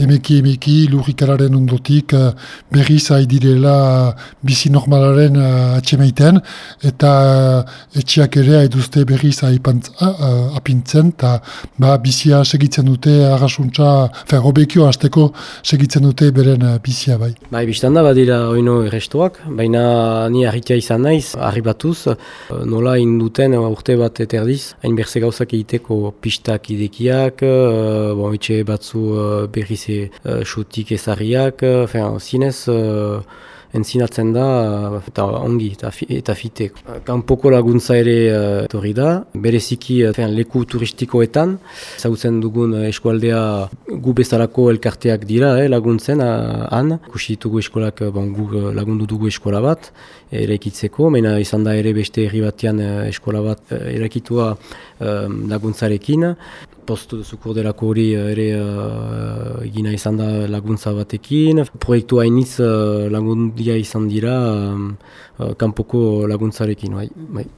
emeki emeki lurrikararen ondotik uh, berriz haidirela bizi normalaren uh, atxemeiten eta etxiak ere haiduzte berriz haipantz, uh, apintzen eta ba, bizia segitzen dute arrasuntza, fer, obekio hasteko segitzen dute beren bizia bai. Bai, biztanda badira oino errestuak, baina ni harritia izan naiz, arribatuz, nola induten urte bat eterdiz, hain berze gauzak egiteko pistak idekiak, bon, etxe batzu uh, berriz xutik ezarriak, uh, zinez, uh, entzinatzen da eta ongi eta, fi, eta fite. Kanpoko laguntza ere uh, torri da, bereziki uh, leku turistikoetan, zautzen dugun eskualdea gu bezalako elkarteak dira eh, laguntzen uh, han, kusi ditugu eskolak bon, gu lagundu dugu eskola bat, eraikitzeko, meina izan da ere beste herri batean eskola bat eraikitua laguntzarekin. Postu zukurdelako hori ere uh, egina izan da laguntza batekin. Proiektu hainitz uh, lagundia izan dira um, uh, kanpoko laguntzarekin. Bai, bai.